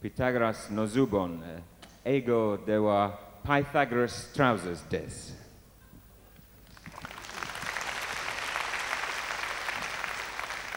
Pythagoras nozubon, eh, ego deva Pythagoras trousers des.